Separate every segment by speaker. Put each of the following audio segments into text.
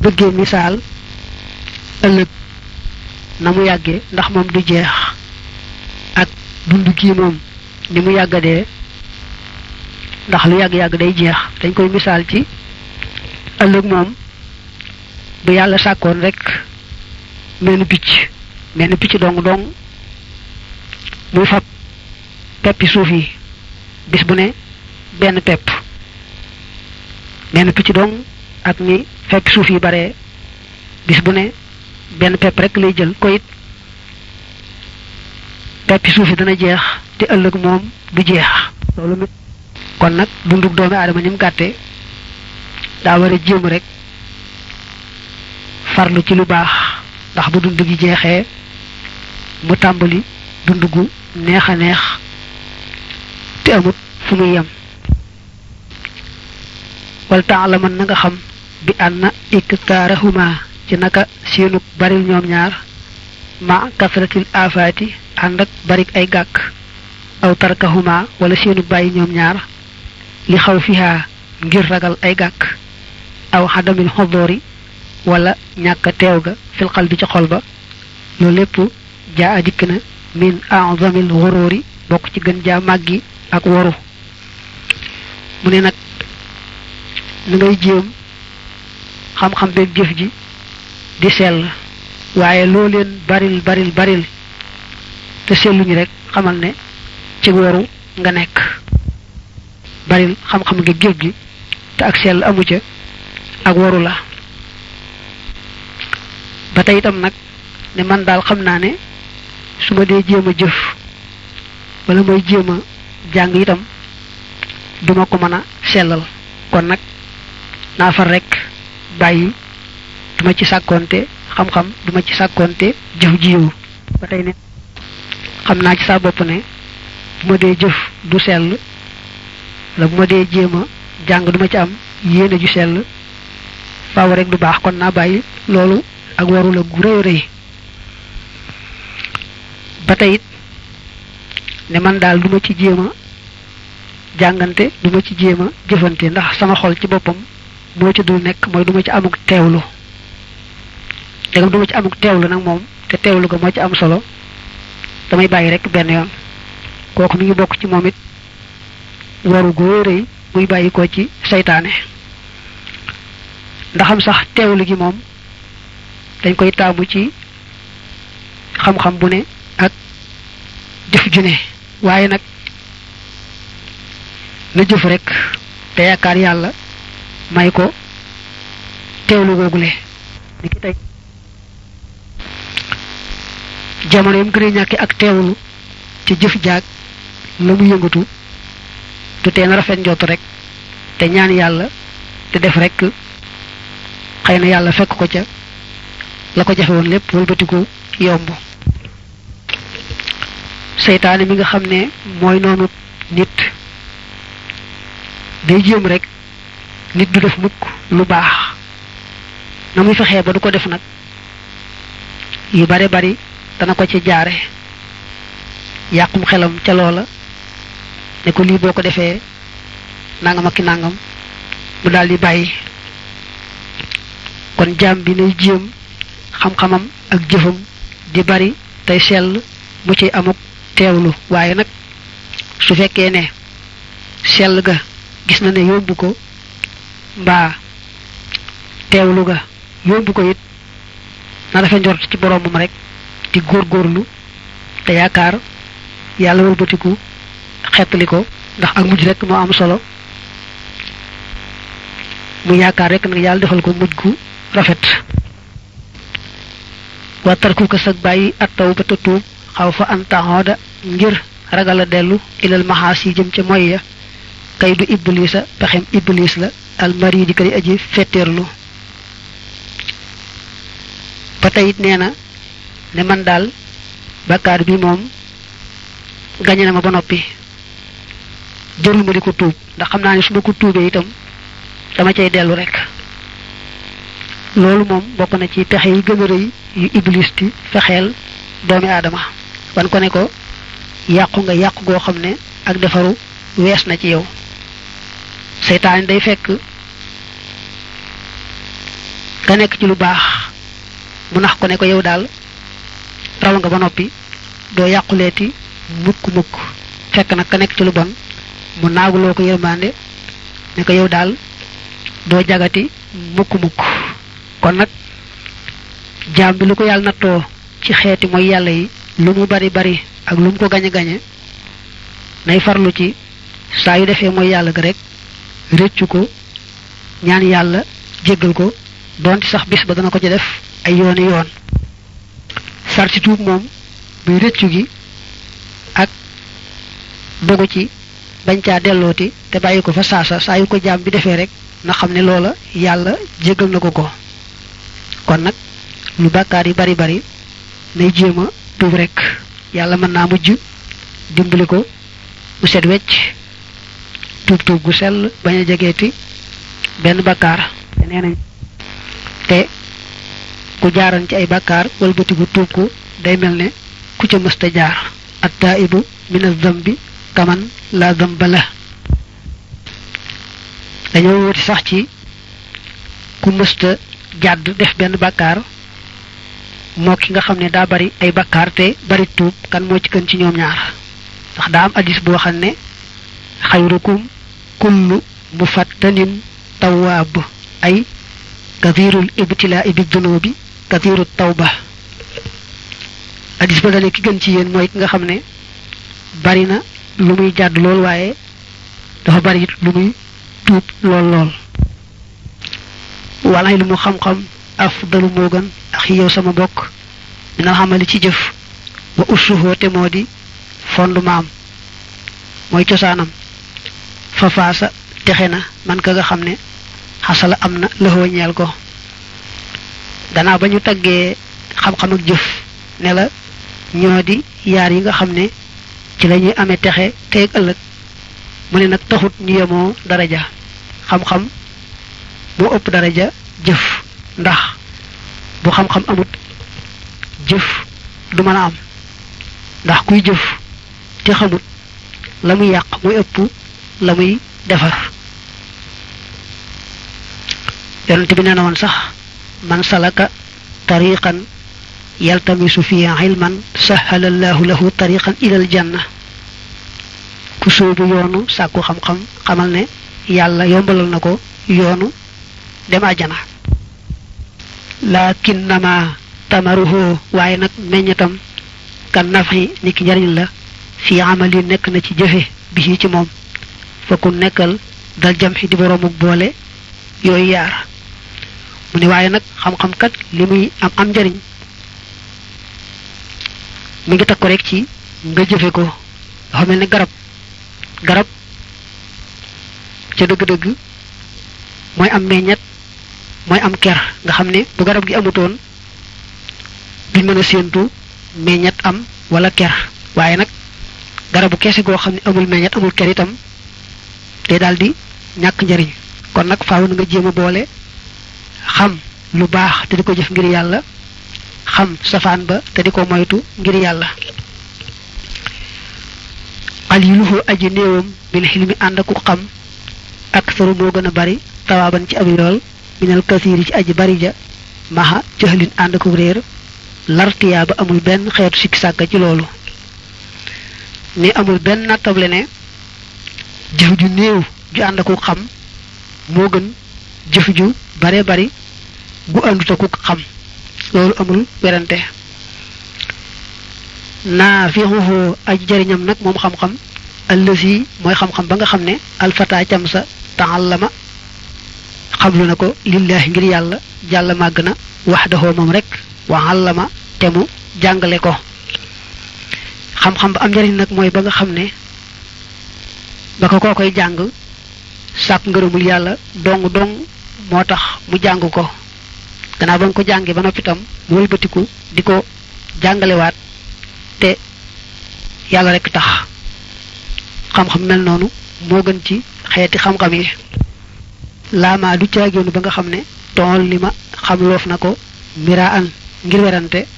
Speaker 1: bëggee misaal ëllëg na mu yàgge ndax moom du jeex ak dund gii moom ni mu yàggadee ndax lu yàgg-yàgg day jeex dañ koy misaal ci ëllëg moom bu yàlla sàkkoon rek menn picc menn picc dong dong muy fab peppi suuf yi bis bu ne benn pepp menn picc dong ak ni fekk suuf yi bare bis bu ne benn pepp rek lay jël ko it peppi suuf yi dana jeex te ëllëg moom du jeex loolu mi kon nag dundug doomi aadama ni mu gàtte daa war a jéem rek farlu ci lu baax ndax bu dund gi jeexee mu tàmbali dund gu neex a neex te amut fu muy yem wal taalaman na nga xam bi anna iktaarahuma ci naka seenuk baril ñoom ñaar ma kasratil afaati ànd ak barik ay gàkk aw tarkahuma wala seenu bàyyi ñoom ñaar li xaw fiha ngir ragal ay gàkk aw xadamil xodoori wala ñàkk teew ga fil xal bi ci xol ba loolu lépp jaa a dikk na min azamil woroori bokk ci gën jaa màggi ak woru mu ne nag na ngay jéem xam-xam beeg jëf ji di sell waaye loo leen baril baril baril te selluñu rek xamal ne ci waru nga nekk baril xam-xam nga jëf ji te ak sell amu ca ak waru la ba tey itam nag ne man daal xam naa ne su ma dee jéem a jëf wala mooy jéem a jàng itam duma ko mën a sellal kon nag naa far rek bàyyi duma ci sàkkoonte xam-xam duma ci sàkkoonte jëf ji yow ba tey ne xam naa ci saa bopp ne bu ma dee jëf du sell la bu ma dee jéem a jàng duma ci am yéene ju sell faaw rek du baax kon naa bàyyi loolu ak waru la gu rëy rëy ba tey it ne man daal du ma ci jéem a jàngante du ma ci jéem a jëfante ndax sama xol ci boppam moo ci dul nekk mooy du ma ci amuk teewlu dégam du ma ci amuk teewlu nag moom te teewlu ga moo ci am solo damay bàyyi rek benn yoon kooku mi ngi bokk ci moom it waru gu rëy rëy muy bàyyi ko ci seytaane ndaxam sax teewlu gi moom dañ koy taamu ci xam-xam bu ne ak jëf ju ne waaye nag na jëf rek te yaakaar yàlla may ko teewlu googule ni ki tey jamono yam gën a ñàkke ak teewlu ci jëf jaag la mu yëngatu du tee na rafet njott rek te ñaan yàlla te def rek xëy na yàlla fekk ko ca la ko jafe woon lépp wëlbatiku yomb seytaane mi nga xam ne mooy noonu nit day jéem rek nit du def mukk lu baax na muy fexee ba du ko def nag yu bare bari dana ko ci jaare yàqum xelam ca loola ne ko lii boo ko defee nangam ak ki nangam mu daal di bàyyi kon jaam bi nay jéem xam-xamam ak jëfam di bari tey sell mu ci amuk teewlu waaye nag su fekkee ne sell ga gis na ne yóbbu ko mbaa teewlu ga yóbbu ko it na rafet njort ci boroomam rek di góorgóorlu te yaakaar yàlla wëlbatiku xettali ko ndax ak mujj rek moo am solo mu yaakaar rek nag yàlla defal ko mujj gu rafet wa tarku ko sag bàyyi at taw ba ta tuub xaw fa an taxooda ngir ragal a dellu ilal maxaas yi jëm ca moy ya kay du iblis a pexem iblis la almari di kadi aji fetteerlu ba tey it nee na ne man daal bakkaar bi moom gañe na ma ba noppi jërul ma di ko tuub ndax xam naa ne su ma ko tuubee itam dama cay dellu rek loolu moom bokk na ci pexe yi gën a rëy yu iblis di fexeel doomi aadama wan ko ne ko yàqu nga yàqu goo xam ne ak defaru wees na ci yow seytaane day fekk nga nekk ci lu baax mu nax ko ne ko yow daal raw nga ba noppi doo yàquleeti mukk mukk fekk nag ka nekk ci lu bon mu naaguloo ko yërmande ne ko yow daal doo jagati mukk mukk kon nag jaam bi lu ko yàlla nattoo ci xeeti mooy yàlla yi lu mu bari bari ak lu mu ko gañe gañe nay farlu ci saa yu defee mooy yàlla ga rek rëccu ko ñaan yàlla jéggal ko doonte sax bis ba dana ko ci def ay yooni yoon sarti tuub moom muy rëccu gi ak dogu ci bañ caa dellooti te bàyyi ko fa saasa saa yu ko jaam bi defee rek na xam ne loola yàlla jéggal na ko ko kon nag lu bàkkaar yi bari bari nay jéem a tuub rek yàlla mën naa mujj dimbali ko mu set wecc tuub tuub gu sell bañ a jegeeti benn bakkaar te nee nañ te ku jaaran ci ay bakkaar walbatiku tuub ko day mel ne ku ca mësta jaar at taibu min az-zambi kaman la zamba la dañoo wuti sax ci ku mësta jàdd def benn bàkkaar moo ki nga xam ne daa bari ay bàkkaar te bari tuub kan moo ci gën ci ñoom ñaar ndax daa am addis boo xam ne xayrukum kullu mufattanin tawaab ay kathirul ibtilaa bi dunubi kathiru tawba addis ba dane ki gën ci yéen mooy ki nga xam ne bari na lu muy jàdd lool waaye dafa bari it lu muy tuub lool lool walaay lu mu xam-xam afdalu moo gën ak yow sama bokk minal xamali ci jëf wa ussuhoo te moo di fondement am mooy cosaanam fa faasa texe na man ka nga xam ne xasala am na lëxoo ñeel ko gannaaw ba ñu taggee xam-xam ak jëf ne la ñoo di yaar yi nga xam ne ci la ñuy amee texe tey ak ëllëg mu ne nag taxut ñu yemoo daraja xam-xam moo ëpp daraja jëf ndax bu xam-xam amut jëf du mën a am ndax kuy jëf te xamut la muy yàq muy ëpp la muy defar yonent bi nee na woon sax man salaka tariqan yaltamisu fi ilman sahala allahu lahu tariqan ilal janna ku sóobu yoonu sàkku xam-xam xamal ne yàlla yombalal na ko yoonu dem àjjana lakinnama tamaruhu waaye nag meññatam kan nafi ni ki njariñ la fii amal yi nekk na ci jëfe bi ci moom fa ku nekkal dal jam xi di boroomuk boole yooyu yaar mu ne waaye nag xam-xam kat li muy am am njariñ mi ngi takku rek ci nga jëfe ko dafa mel ne garab garab ca dëgg-dëgg mooy am meññet mooy am ker nga xam ne bu garab gi amutoon duñ mën a séentu meññet am wala ker waaye nag garabu keese goo xam ne amul meññet amul ker itam day daal di ñàkk njariñ kon nag faaw na nga jéem a boole xam lu baax te di ko jëf ngir yàlla xam safaan ba te di ko moytu ngir yàlla qaliluhu aji néewam min xilmi ànd aku xam ak saru moo gën a bari tawaaban ci ab yool minal kasiiri ci aji bari ja maxa jëxlin ànd aku réer lartiyaa ba amul benn xeetu sikki sàkka ci loolu ni amul benn nattable ne jëf ju néew ju ànd ak xam moo gën jëf ju bare bari bu àndut ak xam loolu amul werante naa fi xuxoo aj jariñam nag moom xam-xam allësi mooy xam-xam ba nga xam ne alfata cam sa taxallama xamlu na ko lillaahi ngir yàlla jàll màgg na waxdahu moom rek wa allama te mu jàngale ko xam-xam ba am njariñ nag mooy ba nga xam ne ba ko koo koy jàng sàkk ngërëmul yàlla dong dong moo tax mu jàng ko gannaaw ba nga ko jàngee ba noppi itam mu wëlbatiku di ko jàngalewaat te yàlla rekk tax xam-xam mel noonu moo gën ci xeeti xam-xam yi laamaa du caagéenu ba nga xam ne tool li ma xam loof na ko mira an ngir werante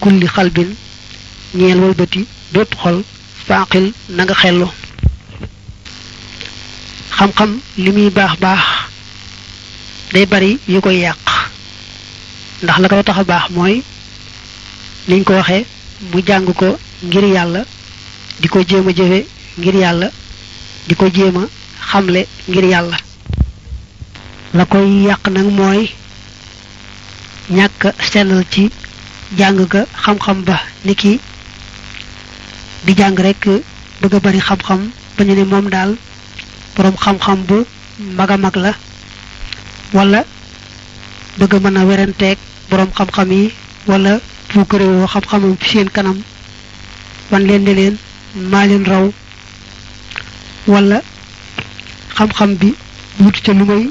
Speaker 1: kulli xalbin ñeel walbati bépp xol faaqil na nga xellu xam-xam li muy baax baax day bari yu koy yàq ndax la koy tax a baax mooy niñ ko waxee mu jàng ko ngir yàlla di ko jéem a jëfe ngir yàlla di ko jéem a xamle ngir yàlla la koy yàq nag mooy ñàkk sellal ci jàng ga xam-xam ba ni ki di jàng rekk bëgg a bari xam-xam ba ñu ne moom daal boroom xam-xam bu mag a mag la walla bëgg a mën a weranteeg boroom xam-xam yi walla puukarewoo xam-xamam fi seen kanam wan leen ne leen maa leen raw walla xam-xam bi wut ca lu may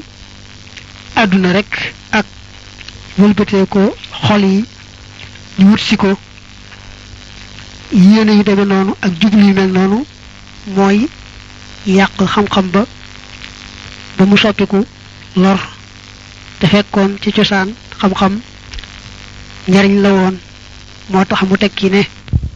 Speaker 1: àdduna rekk ak wëlbatee ko xol yi ñu wut si ko yéene yu demee noonu ak jublu yu mel noonu mooy yàq xam-xam ba ba mu soppiku lor te fekkoon ci cosaan xam-xam njariñ la woon moo tax mu tekki ne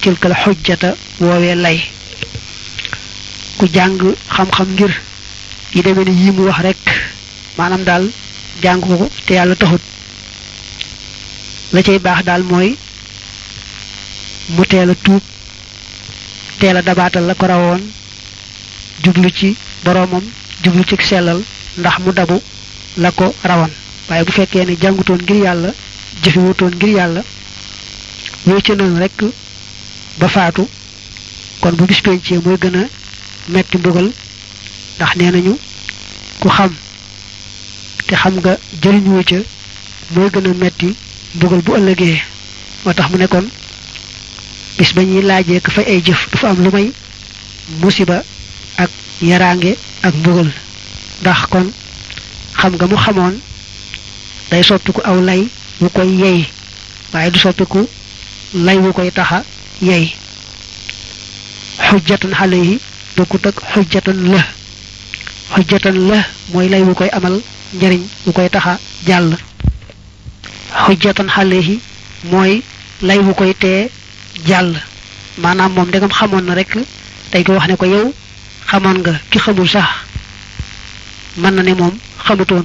Speaker 1: tilkal xujjata woowee lay ku jàng xam-xam ngir yi demee ni yi mu wax rek maanaam daal jàng ko te yàlla taxut la cay baax daal mooy mu teel a tuub teel a dabaatal la ko rawoon jublu ci boroomam jublu ci sellal ndax mu dabu la ko rawoon waaye bu fekkee ne jàngutoon ngir yàlla jëfewutoon ngir yàlla wéy ca noonu rekk ba faatu kon bu bis pencee mooy gën a metti mbugal ndax nee nañu ku xam te xam nga jëriñoo ca mooy gën a metti mbugal bu ëllëgee moo tax mu ne kon bis ba ñuy laajee ka fay ay jëf du fa am lu may musiba ak yaraange ak mbugal ndax kon xam nga mu xamoon day soppiku aw lay wu koy yey waaye du soppiku lay wu koy taxa yey xujjatan alayhi bokkut ak xujjatan la xujjatan la mooy lay wu koy amal njariñ wu koy taxa jàll xujjatan alayhi mooy lay wu koy tee jàll maanaam moom ndegam xamoon na rek day ko wax ne ko yow xamoon nga ki xamul sax mën na ne moom xamutoon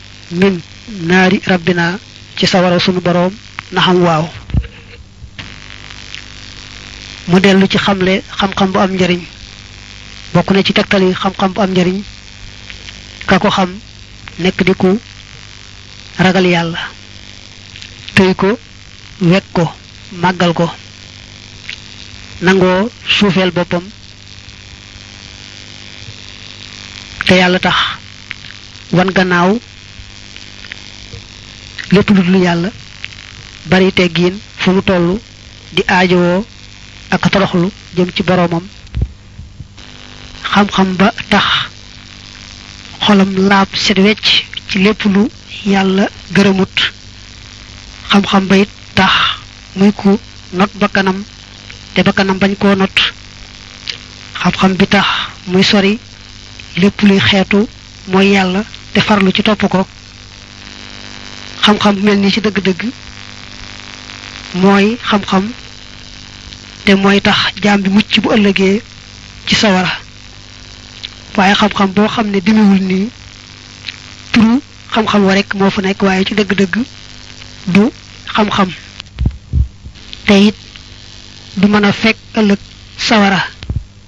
Speaker 1: min naari rabbina ci sawara sunu boroom naxam waaw mu dellu ci xamle xam-xam bu am njariñ bokk na ci tegtal yi xam-xam bu am njariñ ka ko xam nekk di ku ragal yàlla tëy ko wekk ko màggal ko nangoo suufeel boppam te yàlla tax wan gannaaw lépp lu dul yàlla bari teggiin fu mu toll di aajowoo ak toroxlu jëm ci boroomam xam-xam ba tax xolam laab set wecc ci lépp lu yàlla gërëmut xam-xam ba it tax muy ku not bakkanam te bakkanam bañ koo not xam-xam bi tax muy sori lépp luy xeetu mooy yàlla te farlu ci topp ko xam-xam mel nii ci dëgg-dëgg mooy xam-xam te mooy tax jaam bi mucc bu ëllëgee ci sawara waaye xam-xam boo xam ne demewul nii turu xam-xam wa rek moo fa nekk waaye ci dëgg-dëgg du xam-xam te it du mën a fekk ëllëg sawara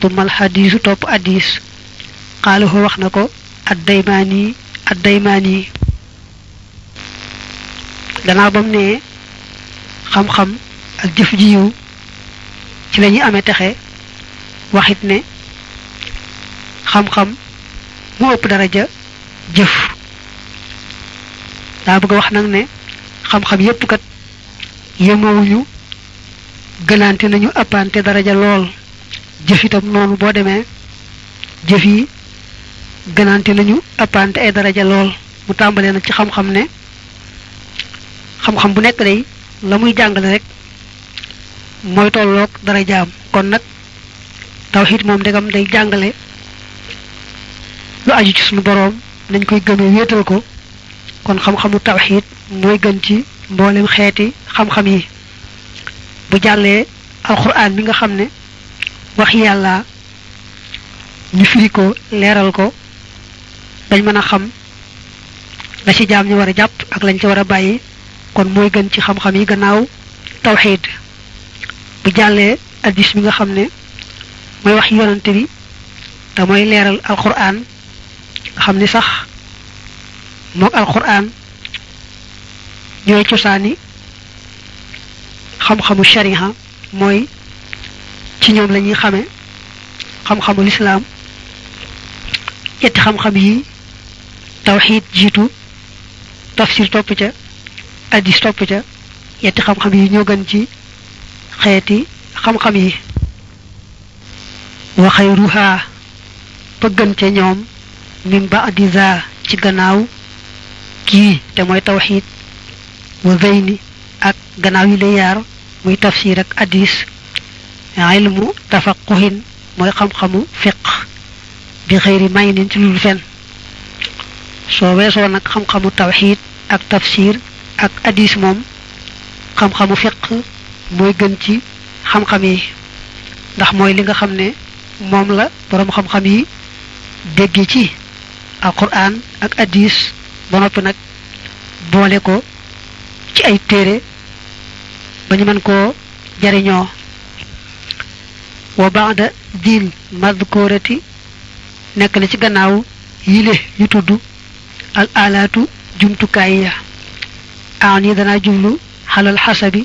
Speaker 1: tumal xadiisu topp addis xaalahu wax na ko addaymaani addaymaani gannaaw ba mu ne xam-xam ak jëf ji yiw ci la ñuy amee texe waxit ne xam-xam mu ëpp daraja jëf daa bëgg a wax nag ne xam-xam yépp kat yemoowuñu gënaante nañu appante daraja lool jëf itam noonu boo demee jëf yi gënaante nañu appante ay daraja lool mu tàmbalee nag ci xam-xam ne xam-xam bu nekk day la muy jàngale rek mooy tolloog darajaam kon nag tawxiid moom ndegam day jàngale lu aju ci suñu boroom nañ koy gëmee wéetal ko kon xam-xamu tawxiid mooy gën ci mboolem xeeti xam-xam yi bu jàllee alxuraan bi nga xam ne wax yàlla ñu firi ko leeral ko dañ mën a xam la ci jaam ñu war a jàpp ak lañ ci war a bàyyi kon mooy gën ci xam-xam yi gannaaw tawxiid bu jàllee addis bi nga xam ne mooy wax yonante bi te mooy leeral alxuraan nga xam ni sax mook alquran ñooy cosaani xam-xamu shariha mooy ci ñoom la ñuy xame xam-xamu lislaam yetti xam-xam yi tawxiid jiitu tafsir topp ca addis topp ca yetti xam-xam yi ñoo gën ci xeeti xam-xam yi wa xayruhaa ba gën ca ñoom min baadi za ci gannaaw kii te mooy tawxiid wa zeyni ak gannaaw yi la yaar muy tafsir ak addis ilmu tafaquhin mooy xam-xamu fiq bi xëyri may nin ci lul fen soo weesoo nag xam-xamu tawxiid ak tafsir ak addis moom xam-xamu fiq mooy gën ci xam-xam yi ndax mooy li nga xam ne moom la boroom xam-xam yi dégge ci alquran ak addis ba noppi nag boole ko ci ay téere ba ñu mën koo jariñoo wa baada dil madkurati nekk na ci gannaaw yile yu tudd al alaatu jumtukaay ya aan yi danaa jublu xalal xasabi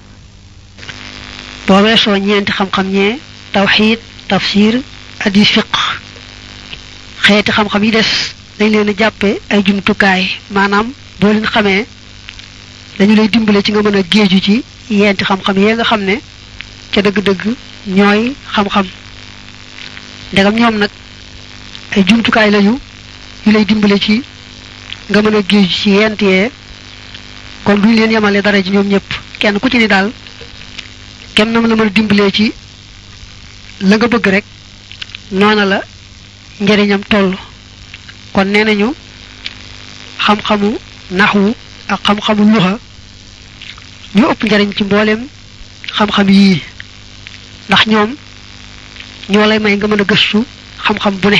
Speaker 1: boo weesoo ñeenti xam-xam ñee tawxiid tafsir hadiis fiq xeeti xam-xam yi des dañ leen a jàppe ay jumtukaay maanaam boo leen xamee dañu lay dimbale ci nga mën a géeju ci yeenti xam-xam yee nga xam ne ca dëgg-dëgg ñooy xam-xam ndegam ñoom nag ay jumtukaay lañu yu lay dimbale ci nga mën a géeju ci yeent yee kon duñ leen yemale dara ji ñoom ñëpp kenn ku ci ni daal kem nam la mën a dimbalee ci la nga bëgg rek noona la njariñam toll kon nee nañu xam-xamu naxwu ak xam-xamu luxa ñu ëpp njariñ ci mboolem xam-xam yii ndax ñoom ñoo lay may nga mën a gëstu xam-xam bu ne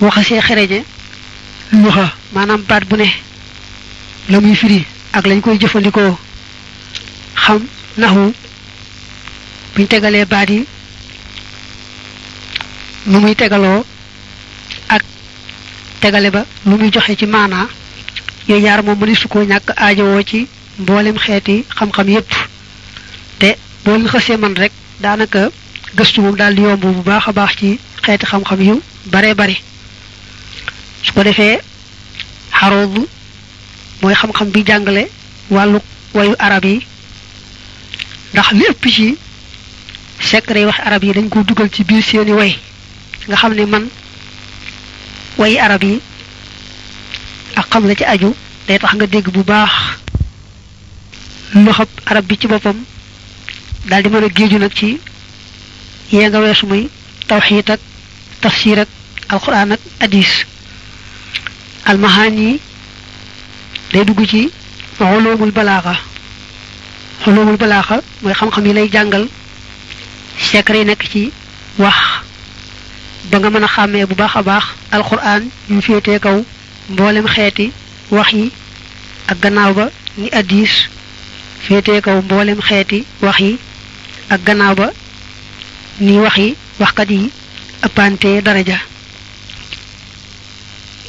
Speaker 1: boo xasee xereñe luxa maanaam baat bu ne la muy firi ak lañ koy jëfandikoo xam naxu buñ tegalee baat yi nu muy tegaloo ak tegale ba lu muy joxe ci maanaa yooyu yaar moom mëni su ko ñàkk aajowoo ci mboolem xeeti xam-xam yépp te boo leen xasee man rek daanaka gëstu moom daal di yomb bu baax a baax ci xeeti xam-xam yu baree bari su ko defee xarood mooy xam-xam bi jàngale wàllu wayu arab yi ndax lépp ci secret yi wax arab yi dañ ko dugal ci biir seeni way nga xam ne man wayi arab yi ak xam la ci aju day tax nga dégg bu baax loxob arab bi ci boppam daal di mën a géeju nag ci yee nga weesu muy tawxiit ak tafsir ak alquran ak hadis almahaan yi day dugg ci xoloomul balaaxa xoloomul balaaxa mooy xam-xam yi lay jàngal secret yi nekk ci wax da nga mën a xàmmee bu baax a baax alquran ñu féetee kaw mboolem xeeti wax yi ak gannaaw ba ni addis féetee kaw mboolem xeeti wax yi ak gannaaw ba ni wax yi waxkat yi ëppante daraja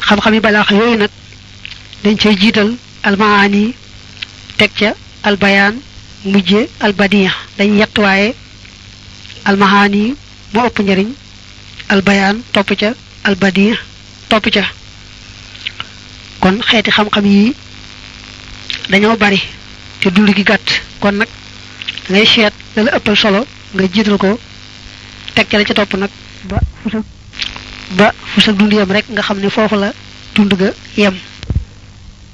Speaker 1: xam-xami balaax yooyu nag dañ cay jiital almaani teg ca albayaan mujje albadiya dañ yett waaye almahaani moo ëpp njariñ albayaan topp ca albadi topp ca kon xeeti xam-xam yi dañoo bari te dund gi gàtt kon nag ngay seet la la ëppal solo nga jiital ko teg ca la ca topp nag ba fu sa ba fu sa dund yem rek nga xam ne foofu la dund ga yem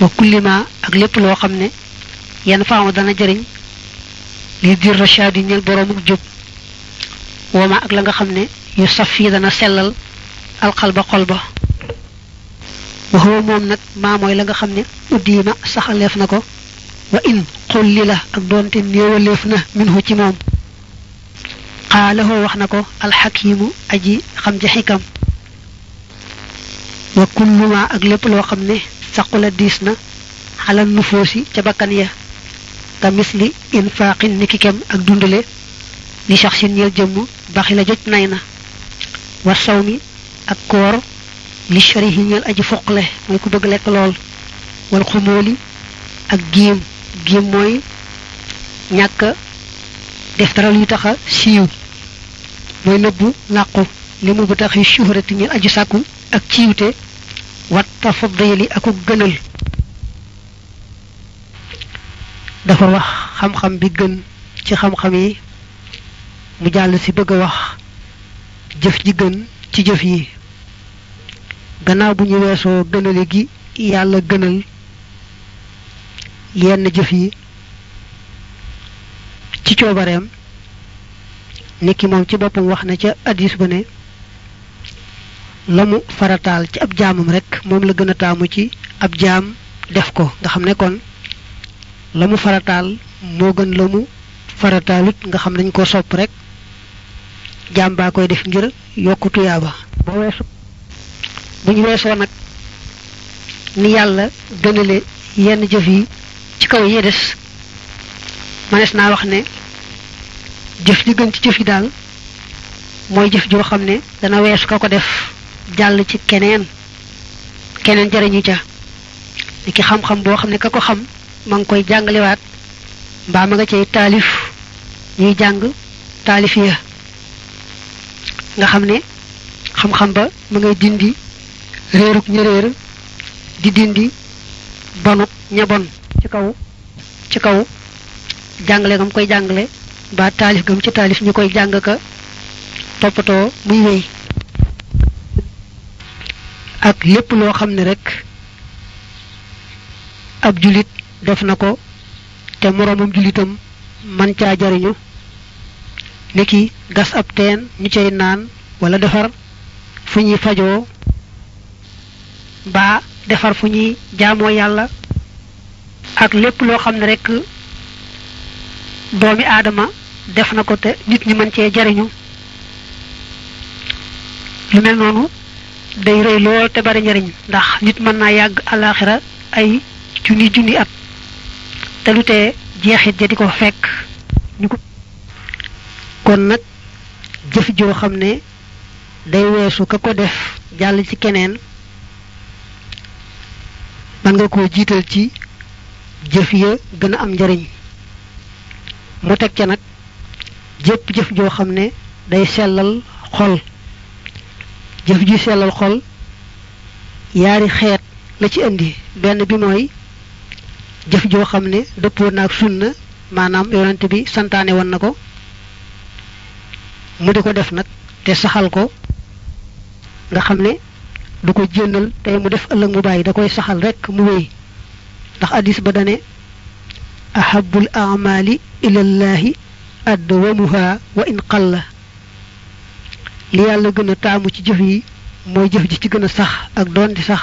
Speaker 1: wa kullima ak lépp loo xam ne yan faamu dana jëriñ li dir rachad yi ñeel boroomuk jub wama ak la nga xam ne yu saf yi dana sellal alxalba xol ba waxoo moom nag maa mooy la nga xam ne uddiima saxaleef na ko wa in xulli la ak doonte néewaleef na minhu ci moom xaalahoo wax na ko alxakiimu aji xam ja xikam wa kullu ma ak lépp loo xam ne saqula diis na xalal nufoosi ca bakkan ya ka misli infaaqin ni ki kem ak dundale li sax sin ñeel jëmm baxi la joj nay na wa saw mi ak koor li sharihi ñeel aji foqle mooy ku bëgg lekk lool wal xumóoli ak giim giim mooy ñàkk def dara luy taxa siiw mooy nëbbu làqu li mu bu taxi shuhrati ñi aji sàkku ak ciiwte wat tafadili aku gënal dafa wax xam-xam bi gën ci xam-xam yi mu jàll ci bëgg a wax jëf ji gën ci jëf yi gannaaw bu ñu weesoo gënale gi yàlla gënal yenn jëf yi ci coobareem niki moom ci boppam wax na ca addis ba ne la mu farataal ci ab jaamam rek moom la gën a taamu ci ab jaam def ko nga xam ne kon la mu farataal moo gën la mu farataalut nga xam dañ ko sopp rek jaam baa koy def ngir yokku tuyaaba boo weesu bu ñu weesoo nag ni yàlla gënale yenn jëf yi ci kaw yi des manees naa wax ne jëf ji gën ci jëf yi daal mooy jëf joo xam ne dana weesu ka ko def jàll ci keneen keneen jariñu ca ni ki xam-xam boo xam ne ka ko xam ma ngi koy jàngalewaat mbaa ma nga cay taalif ñuy jàng taalif ya nga xam ne xam-xam ba ma ngay dindi réeruk ña réer di dindi bonuk ña bon ci kaw ci kaw jàngale gam koy jàngale ba taalif gam ci taalif ñu koy jàng ka toppatoo muy wéy ak lépp loo xam ne rek ab julit def na ko te moroomam jullitam man caa jariñu ni ki gas ab teen ñu cay naan wala defar fu ñuy fajoo mbaa defar fu ñuy jaamoo yàlla ak lépp loo xam ne rekk doomi aadama def na ko te nit ñi mën cee jariñu lu mel noonu day rëy lool te bari njariñ ndax nit mën naa yàgg àllaaxira ay junni junni at te lu tee jeexit ja di ko fekk ñu ko kon nag jëf joo xam ne day weesu ka ko def jàll ci keneen man nga koo jiital ci jëf ya gën a am njariñ mu teg ca nag jëpp jëf joo xam ne day sellal xol jëf ji sellal xol yaari xeet la ci indi benn bi mooy jëf joo xam ne dëppoo naag sunna maanaam yonent bi santaane woon na ko mu di ko def nag te saxal ko nga xam ne du ko jénnal tey mu def ëllëg mu bàyyi da koy saxal rekk mu wéy ndax addis ba dane ahabul amali ilallahi adwamuha wa in qalla li yàlla gën a taamu ci jëf yi mooy jëf ji ci gën a sax ak doon di sax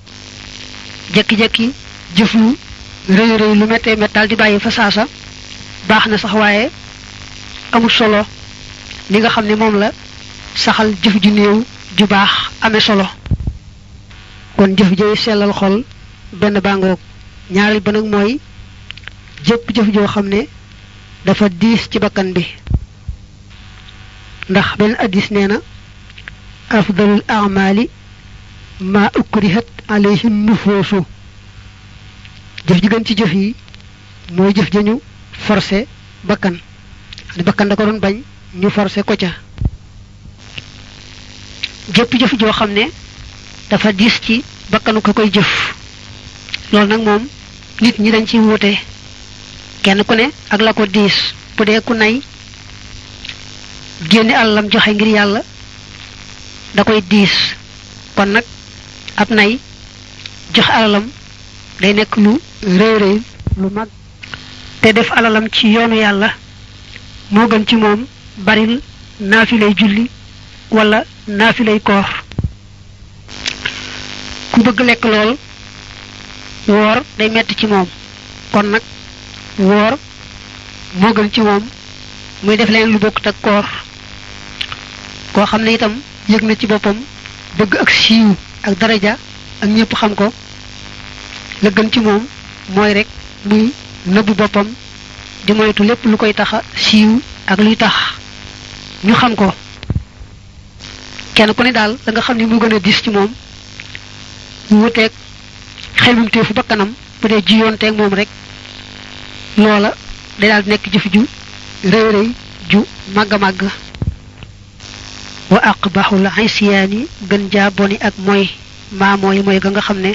Speaker 1: jekki-jekki jëf lu rëy rëy lu méttee mét daal di bàyyi fa saasa baax na sax waaye amul solo li nga xam ne moom la saxal jëf ju néew ju baax amee solo kon jëf jëy sellal xol benn bàngoog ñaareel ba nag mooy jëpp jëf joo xam ne dafa diis ci bakkan bi ndax benn addis nee na afdalul amali maa ukrihat alayhi nufoosu jëf ji gën ci jëf yi mooy jëf ja ñu forcé bakkan ne bakkan da ko doon bañ ñu forcé ko ca jëpp jëf joo xam ne dafa diis ci bakkanu ko koy jëf loolu nag moom nit ñi dañ ci wuute kenn ku ne ak la ko diis bu dee ku nay génne àllam joxe ngir yàlla da koy diis kon nag ab nay jox alalam day nekk lu rëy rëy lu mag te def alalam ci yoonu yàlla moo gën ci moom baril naafilay julli wala naafilay koor ku bëgg lekk lool woor day metti ci moom kon nag woor moo gën ci moom muy def leen lu bokkut ak koor koo xam ne itam yëg na ci boppam bëgg ak siiw ak daraja ak ñëpp xam ko la gën ci moom mooy rek muy nëbbu boppam di moytu lépp lu koy taxa siiw ak luy tax ñu xam ko kenn ku ne daal da nga xam ne mu gën a diis ci moom mu wuteeg xelum teefu bakkanam bu dee jiyoonteeg moom rek loola day daal nekk jëf ju rëy rëy ju màgg a màgg wa aqbahul isyaani gën jaa boni ak mooy maa mooy mooy ga nga xam ne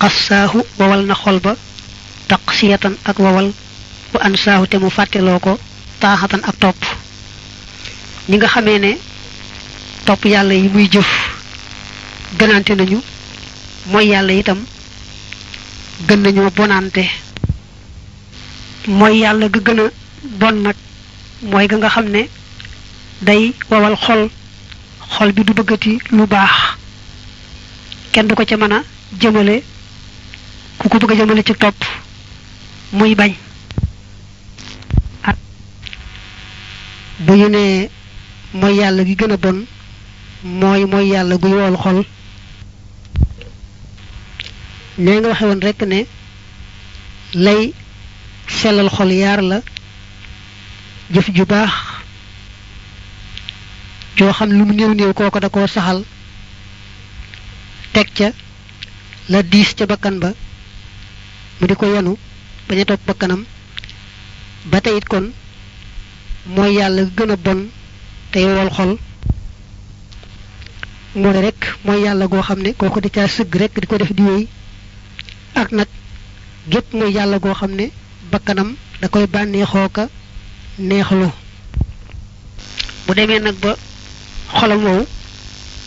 Speaker 1: xassaahu wawal na xol ba taqsiyatan ak wawal wa an saahu te mu fàtteloo ko taaxatan ak topp ñi nga xamee ne topp yàlla yi muy jëf gënante nañu mooy yàlla itam gën nañoo bonante mooy yàlla ga gën a bon nag mooy ga nga xam ne day wawal xol xol bi du bëggati lu baax kenn du ko ca mën a jëmale ku ko bëgg a jëmale ci topp muy bañ ak bu ñu nee mooy yàlla gi gën a bon mooy mooy yàlla guy wool xol nee nga waxe woon rekk ne lay sellal xol yaar la jëf ju baax joo xam lu mu néew néew kooko da koo saxal teg ca la diis ca bakkan ba mu di ko yenu bañ a topp bakkanam ba tey it kon mooy yàlla gën a bon tey wol xol moo ne rek mooy yàlla goo xam ne kooku da caa sëgg rek di ko def di wéy ak nag gépp mooy yàlla goo xam ne bakkanam da koy bànneexoo ka neexlu bu demee nag ba xolam wow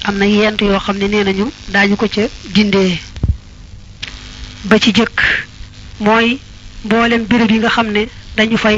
Speaker 1: am na yent yoo xam ne nee nañu daañu ko ca dindee ba ci jëkk mooy mboolem béréb yi nga xam ne dañu fay